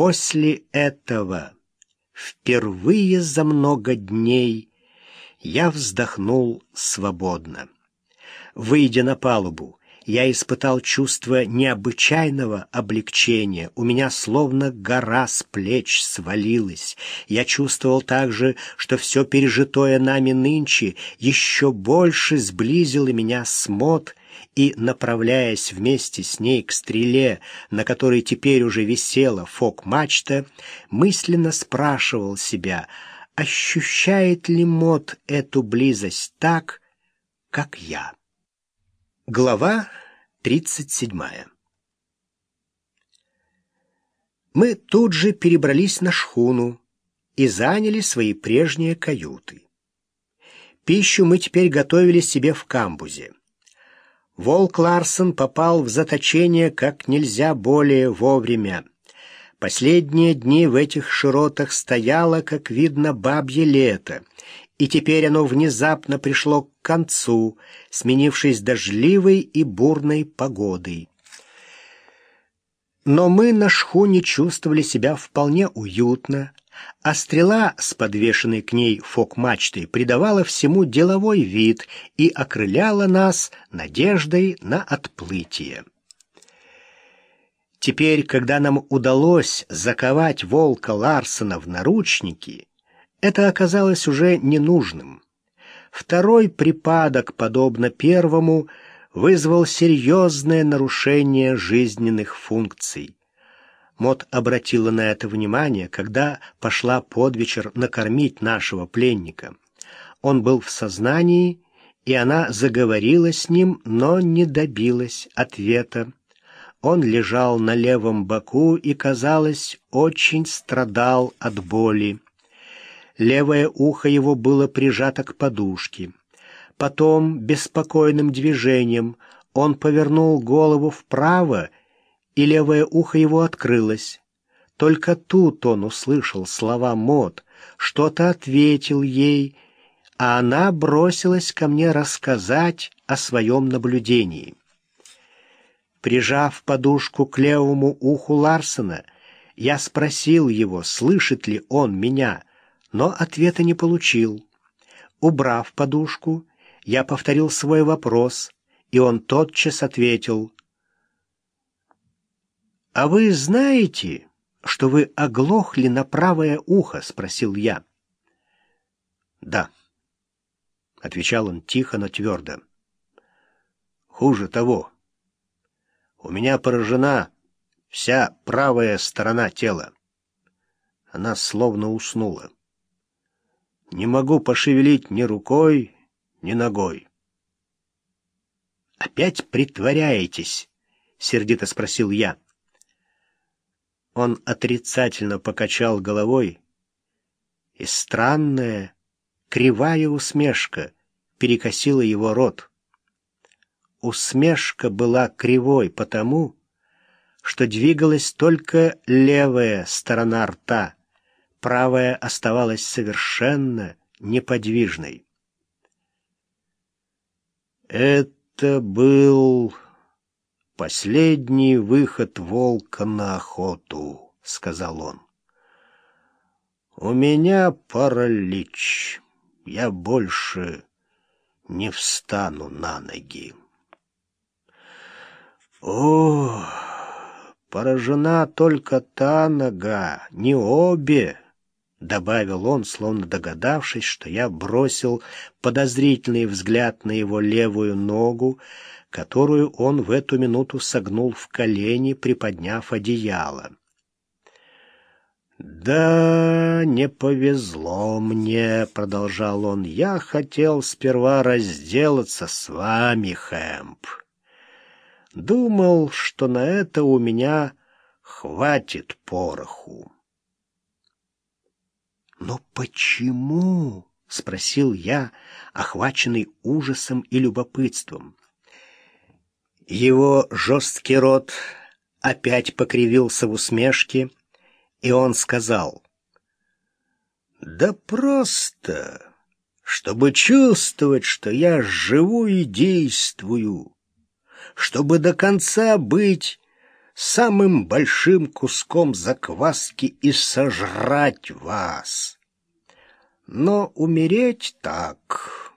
После этого, впервые за много дней, я вздохнул свободно. Выйдя на палубу, я испытал чувство необычайного облегчения. У меня словно гора с плеч свалилась. Я чувствовал также, что все пережитое нами нынче еще больше сблизило меня с Мот, и, направляясь вместе с ней к стреле, на которой теперь уже висела фок-мачта, мысленно спрашивал себя, ощущает ли Мот эту близость так, как я. Глава 37 Мы тут же перебрались на шхуну и заняли свои прежние каюты. Пищу мы теперь готовили себе в камбузе. Волк Ларсон попал в заточение как нельзя более вовремя. Последние дни в этих широтах стояло, как видно, бабье лето, и теперь оно внезапно пришло к концу, сменившись дождливой и бурной погодой. Но мы на шхуне чувствовали себя вполне уютно, а стрела с подвешенной к ней фок-мачтой придавала всему деловой вид и окрыляла нас надеждой на отплытие. Теперь, когда нам удалось заковать волка Ларсона в наручники, это оказалось уже ненужным. Второй припадок, подобно первому, вызвал серьезное нарушение жизненных функций. Мот обратила на это внимание, когда пошла под вечер накормить нашего пленника. Он был в сознании, и она заговорила с ним, но не добилась ответа. Он лежал на левом боку и, казалось, очень страдал от боли. Левое ухо его было прижато к подушке. Потом, беспокойным движением, он повернул голову вправо, и левое ухо его открылось. Только тут он услышал слова Мот, что-то ответил ей, а она бросилась ко мне рассказать о своем наблюдении. Прижав подушку к левому уху Ларсена, я спросил его, слышит ли он меня, но ответа не получил. Убрав подушку, я повторил свой вопрос, и он тотчас ответил. «А вы знаете, что вы оглохли на правое ухо?» — спросил я. «Да», — отвечал он тихо, но твердо. «Хуже того, у меня поражена вся правая сторона тела. Она словно уснула. Не могу пошевелить ни рукой, ни ногой. «Опять притворяетесь?» — сердито спросил я. Он отрицательно покачал головой, и странная, кривая усмешка перекосила его рот. Усмешка была кривой потому, что двигалась только левая сторона рта — правая оставалась совершенно неподвижной. Это был последний выход волка на охоту, сказал он. У меня паралич. Я больше не встану на ноги. О, поражена только та нога, не обе. — добавил он, словно догадавшись, что я бросил подозрительный взгляд на его левую ногу, которую он в эту минуту согнул в колени, приподняв одеяло. «Да, не повезло мне», — продолжал он. «Я хотел сперва разделаться с вами, Хэмп. Думал, что на это у меня хватит пороху». «Но почему?» — спросил я, охваченный ужасом и любопытством. Его жесткий рот опять покривился в усмешке, и он сказал, «Да просто, чтобы чувствовать, что я живу и действую, чтобы до конца быть самым большим куском закваски и сожрать вас. Но умереть так